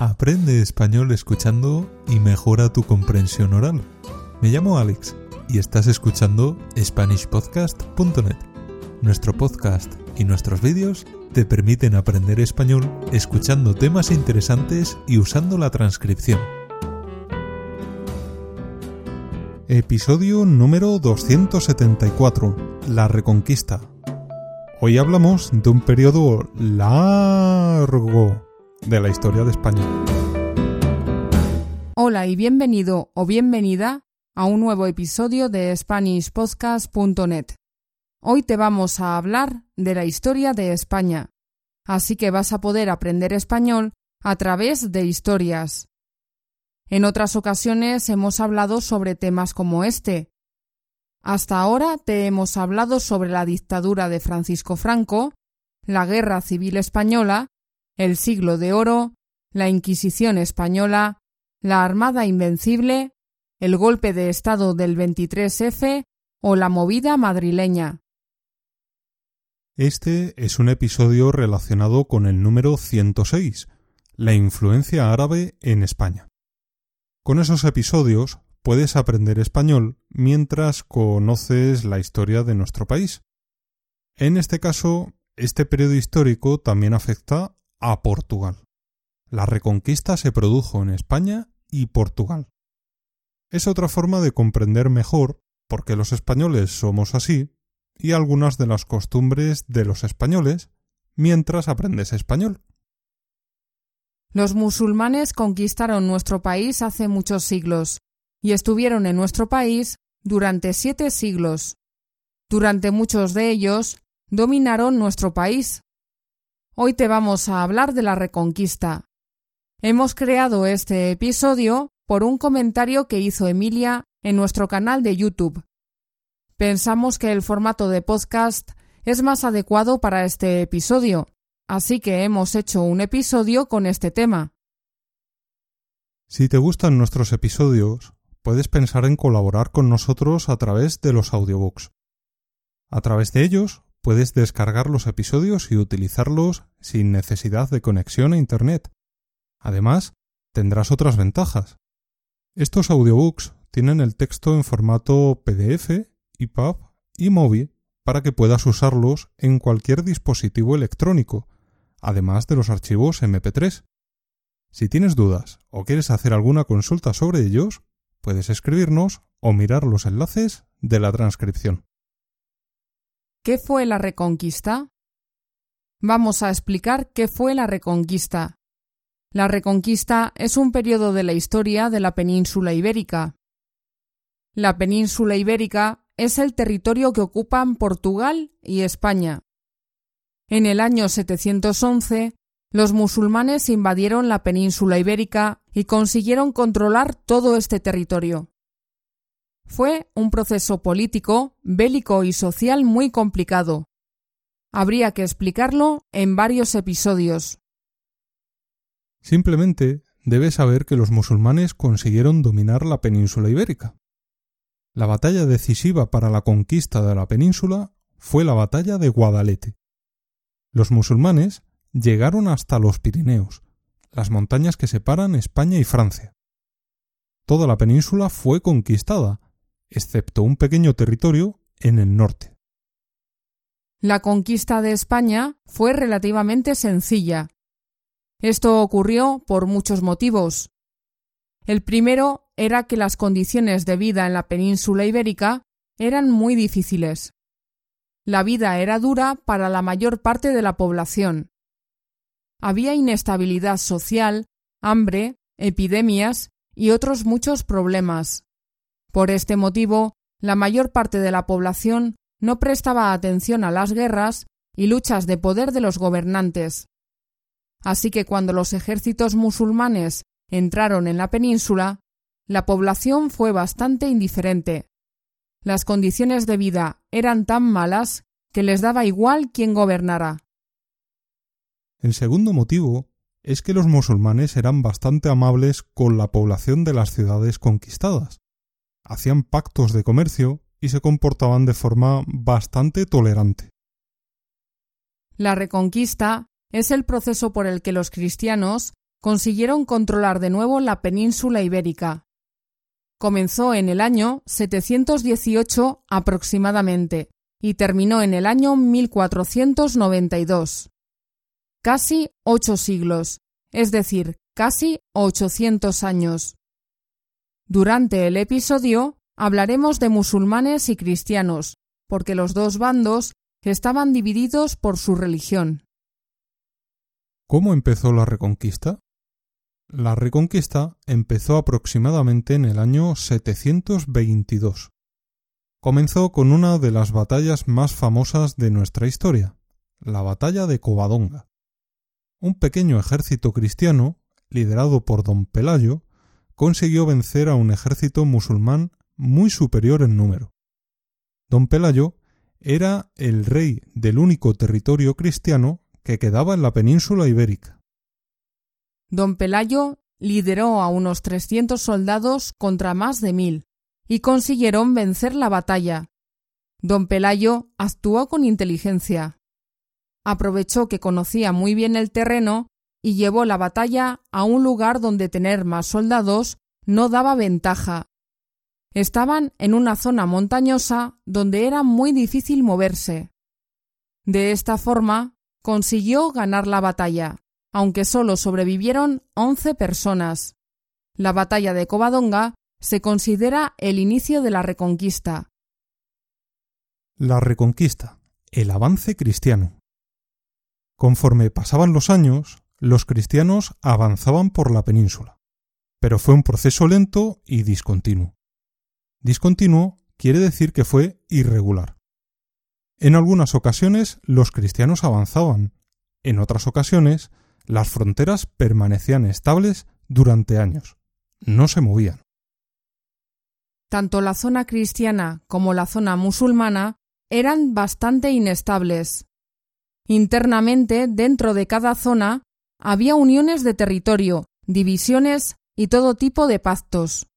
Aprende español escuchando y mejora tu comprensión oral. Me llamo Alex y estás escuchando SpanishPodcast.net. Nuestro podcast y nuestros vídeos te permiten aprender español escuchando temas interesantes y usando la transcripción. Episodio número 274. La Reconquista. Hoy hablamos de un periodo largo de la historia de España. Hola y bienvenido o bienvenida a un nuevo episodio de SpanishPodcast.net. Hoy te vamos a hablar de la historia de España, así que vas a poder aprender español a través de historias. En otras ocasiones hemos hablado sobre temas como este. Hasta ahora te hemos hablado sobre la dictadura de Francisco Franco, la Guerra Civil Española, el Siglo de Oro, la Inquisición Española, la Armada Invencible, el golpe de Estado del 23F o la movida madrileña. Este es un episodio relacionado con el número 106, la influencia árabe en España. Con esos episodios puedes aprender español mientras conoces la historia de nuestro país. En este caso, este periodo histórico también afecta a Portugal. La reconquista se produjo en España y Portugal. Es otra forma de comprender mejor por qué los españoles somos así y algunas de las costumbres de los españoles mientras aprendes español. Los musulmanes conquistaron nuestro país hace muchos siglos y estuvieron en nuestro país durante siete siglos. Durante muchos de ellos dominaron nuestro país. Hoy te vamos a hablar de la Reconquista. Hemos creado este episodio por un comentario que hizo Emilia en nuestro canal de YouTube. Pensamos que el formato de podcast es más adecuado para este episodio, así que hemos hecho un episodio con este tema. Si te gustan nuestros episodios, puedes pensar en colaborar con nosotros a través de los audiobooks. A través de ellos puedes descargar los episodios y utilizarlos sin necesidad de conexión a Internet. Además, tendrás otras ventajas. Estos audiobooks tienen el texto en formato PDF, EPUB y MOBI para que puedas usarlos en cualquier dispositivo electrónico, además de los archivos MP3. Si tienes dudas o quieres hacer alguna consulta sobre ellos, puedes escribirnos o mirar los enlaces de la transcripción. ¿Qué fue la Reconquista? Vamos a explicar qué fue la Reconquista. La Reconquista es un periodo de la historia de la península ibérica. La península ibérica es el territorio que ocupan Portugal y España. En el año 711, los musulmanes invadieron la península ibérica y consiguieron controlar todo este territorio. Fue un proceso político, bélico y social muy complicado. Habría que explicarlo en varios episodios. Simplemente debes saber que los musulmanes consiguieron dominar la península ibérica. La batalla decisiva para la conquista de la península fue la batalla de Guadalete. Los musulmanes llegaron hasta los Pirineos, las montañas que separan España y Francia. Toda la península fue conquistada, excepto un pequeño territorio en el norte. La conquista de España fue relativamente sencilla. Esto ocurrió por muchos motivos. El primero era que las condiciones de vida en la península ibérica eran muy difíciles. La vida era dura para la mayor parte de la población. Había inestabilidad social, hambre, epidemias y otros muchos problemas. Por este motivo, la mayor parte de la población no prestaba atención a las guerras y luchas de poder de los gobernantes. Así que cuando los ejércitos musulmanes entraron en la península, la población fue bastante indiferente. Las condiciones de vida eran tan malas que les daba igual quién gobernara. El segundo motivo es que los musulmanes eran bastante amables con la población de las ciudades conquistadas. Hacían pactos de comercio y se comportaban de forma bastante tolerante. La reconquista es el proceso por el que los cristianos consiguieron controlar de nuevo la península ibérica. Comenzó en el año 718 aproximadamente y terminó en el año 1492. Casi ocho siglos, es decir, casi 800 años. Durante el episodio hablaremos de musulmanes y cristianos, porque los dos bandos estaban divididos por su religión. ¿Cómo empezó la Reconquista? La Reconquista empezó aproximadamente en el año 722. Comenzó con una de las batallas más famosas de nuestra historia, la batalla de Covadonga. Un pequeño ejército cristiano, liderado por don Pelayo, consiguió vencer a un ejército musulmán muy superior en número. Don Pelayo era el rey del único territorio cristiano que quedaba en la península ibérica. Don Pelayo lideró a unos trescientos soldados contra más de mil y consiguieron vencer la batalla. Don Pelayo actuó con inteligencia. Aprovechó que conocía muy bien el terreno y llevó la batalla a un lugar donde tener más soldados no daba ventaja. Estaban en una zona montañosa donde era muy difícil moverse. De esta forma consiguió ganar la batalla, aunque solo sobrevivieron once personas. La batalla de Covadonga se considera el inicio de la Reconquista. La Reconquista, el avance cristiano. Conforme pasaban los años, los cristianos avanzaban por la península, pero fue un proceso lento y discontinuo. Discontinuo quiere decir que fue irregular. En algunas ocasiones los cristianos avanzaban, en otras ocasiones las fronteras permanecían estables durante años, no se movían. Tanto la zona cristiana como la zona musulmana eran bastante inestables. Internamente, dentro de cada zona, había uniones de territorio, divisiones y todo tipo de pactos.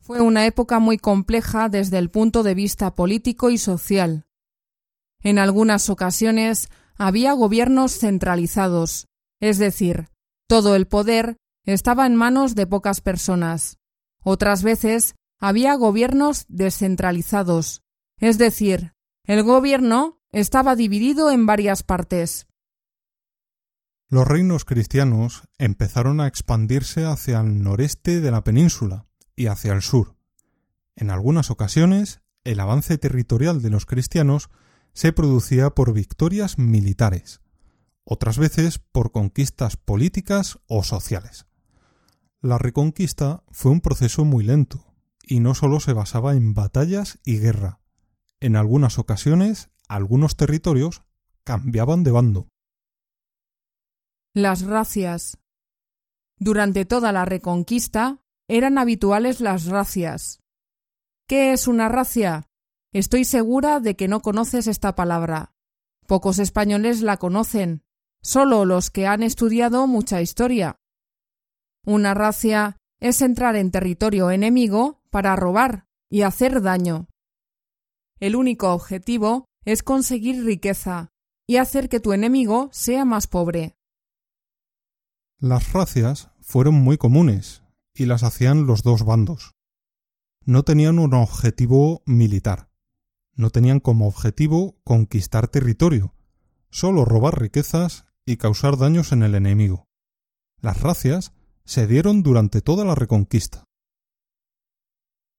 Fue una época muy compleja desde el punto de vista político y social. En algunas ocasiones había gobiernos centralizados, es decir, todo el poder estaba en manos de pocas personas. Otras veces había gobiernos descentralizados, es decir, el gobierno estaba dividido en varias partes. Los reinos cristianos empezaron a expandirse hacia el noreste de la península y hacia el sur. En algunas ocasiones, el avance territorial de los cristianos se producía por victorias militares, otras veces por conquistas políticas o sociales. La reconquista fue un proceso muy lento, y no solo se basaba en batallas y guerra. En algunas ocasiones, algunos territorios cambiaban de bando. Las racias. Durante toda la Reconquista eran habituales las racias. ¿Qué es una racia? Estoy segura de que no conoces esta palabra. Pocos españoles la conocen, solo los que han estudiado mucha historia. Una racia es entrar en territorio enemigo para robar y hacer daño. El único objetivo es conseguir riqueza y hacer que tu enemigo sea más pobre. Las racias fueron muy comunes y las hacían los dos bandos. No tenían un objetivo militar. No tenían como objetivo conquistar territorio, solo robar riquezas y causar daños en el enemigo. Las racias se dieron durante toda la reconquista.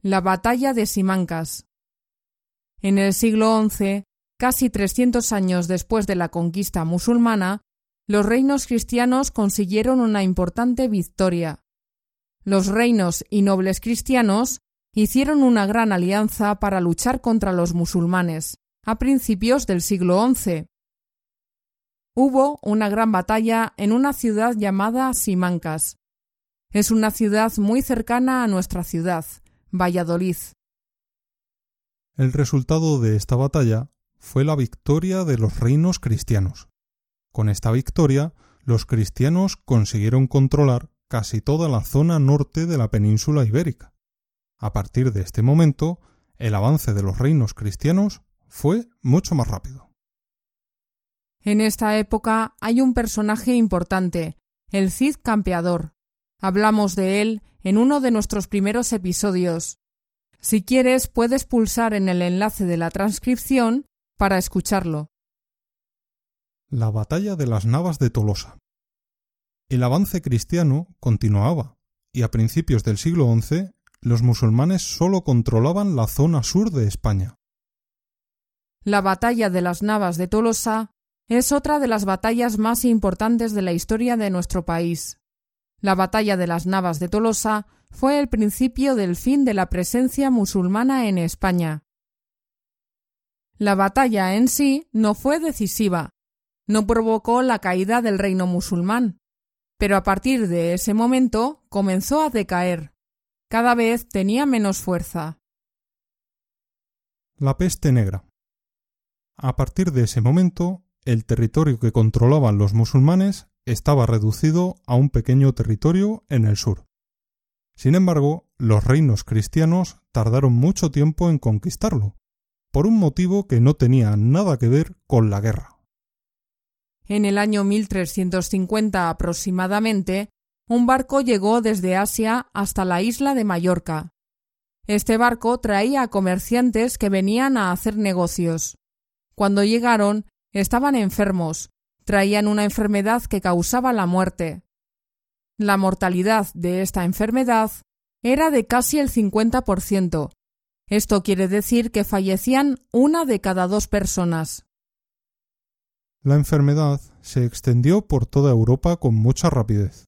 La batalla de Simancas. En el siglo XI, casi 300 años después de la conquista musulmana, los reinos cristianos consiguieron una importante victoria. Los reinos y nobles cristianos hicieron una gran alianza para luchar contra los musulmanes, a principios del siglo XI. Hubo una gran batalla en una ciudad llamada Simancas. Es una ciudad muy cercana a nuestra ciudad, Valladolid. El resultado de esta batalla fue la victoria de los reinos cristianos. Con esta victoria, los cristianos consiguieron controlar casi toda la zona norte de la península ibérica. A partir de este momento, el avance de los reinos cristianos fue mucho más rápido. En esta época hay un personaje importante, el Cid Campeador. Hablamos de él en uno de nuestros primeros episodios. Si quieres, puedes pulsar en el enlace de la transcripción para escucharlo. La batalla de las Navas de Tolosa. El avance cristiano continuaba, y a principios del siglo XI los musulmanes solo controlaban la zona sur de España. La batalla de las Navas de Tolosa es otra de las batallas más importantes de la historia de nuestro país. La batalla de las Navas de Tolosa fue el principio del fin de la presencia musulmana en España. La batalla en sí no fue decisiva, no provocó la caída del reino musulmán, pero a partir de ese momento comenzó a decaer. Cada vez tenía menos fuerza. La peste negra. A partir de ese momento, el territorio que controlaban los musulmanes estaba reducido a un pequeño territorio en el sur. Sin embargo, los reinos cristianos tardaron mucho tiempo en conquistarlo, por un motivo que no tenía nada que ver con la guerra. En el año 1350 aproximadamente, un barco llegó desde Asia hasta la isla de Mallorca. Este barco traía a comerciantes que venían a hacer negocios. Cuando llegaron, estaban enfermos, traían una enfermedad que causaba la muerte. La mortalidad de esta enfermedad era de casi el 50%. Esto quiere decir que fallecían una de cada dos personas. La enfermedad se extendió por toda Europa con mucha rapidez.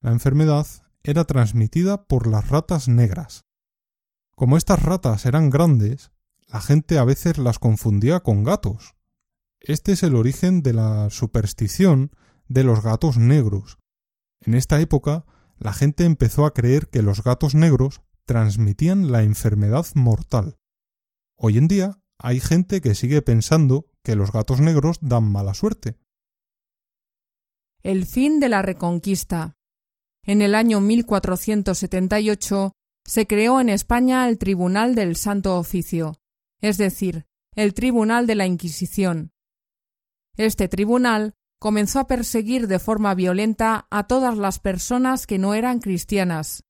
La enfermedad era transmitida por las ratas negras. Como estas ratas eran grandes, la gente a veces las confundía con gatos. Este es el origen de la superstición de los gatos negros. En esta época, la gente empezó a creer que los gatos negros transmitían la enfermedad mortal. Hoy en día hay gente que sigue pensando que los gatos negros dan mala suerte. El fin de la Reconquista. En el año 1478 se creó en España el Tribunal del Santo Oficio, es decir, el Tribunal de la Inquisición. Este tribunal comenzó a perseguir de forma violenta a todas las personas que no eran cristianas.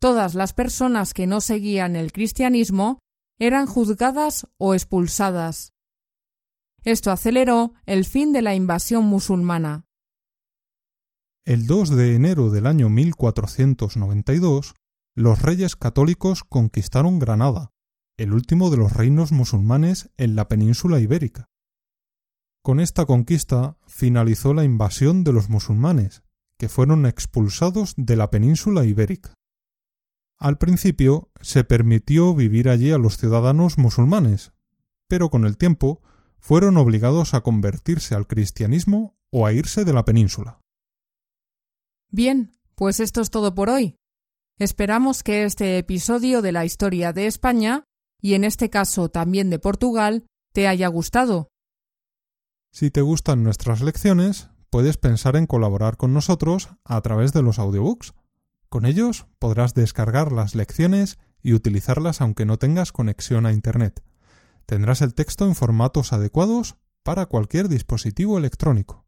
Todas las personas que no seguían el cristianismo eran juzgadas o expulsadas. Esto aceleró el fin de la invasión musulmana. El 2 de enero del año 1492, los reyes católicos conquistaron Granada, el último de los reinos musulmanes en la península ibérica. Con esta conquista finalizó la invasión de los musulmanes, que fueron expulsados de la península ibérica. Al principio se permitió vivir allí a los ciudadanos musulmanes, pero con el tiempo fueron obligados a convertirse al cristianismo o a irse de la península. Bien, pues esto es todo por hoy. Esperamos que este episodio de la historia de España, y en este caso también de Portugal, te haya gustado. Si te gustan nuestras lecciones, puedes pensar en colaborar con nosotros a través de los audiobooks. Con ellos podrás descargar las lecciones y utilizarlas aunque no tengas conexión a Internet. Tendrás el texto en formatos adecuados para cualquier dispositivo electrónico.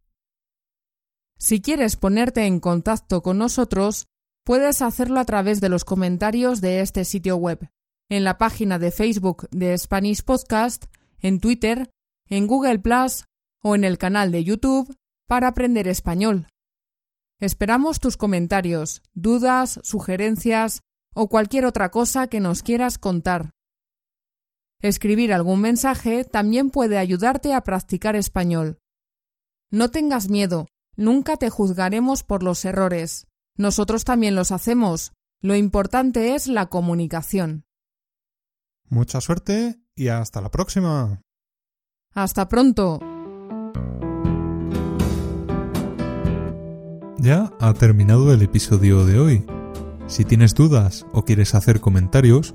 Si quieres ponerte en contacto con nosotros, puedes hacerlo a través de los comentarios de este sitio web, en la página de Facebook de Spanish Podcast, en Twitter, en Google Plus o en el canal de YouTube para aprender español. Esperamos tus comentarios, dudas, sugerencias o cualquier otra cosa que nos quieras contar. Escribir algún mensaje también puede ayudarte a practicar español. No tengas miedo, nunca te juzgaremos por los errores. Nosotros también los hacemos. Lo importante es la comunicación. Mucha suerte y hasta la próxima. Hasta pronto. Ya ha terminado el episodio de hoy. Si tienes dudas o quieres hacer comentarios,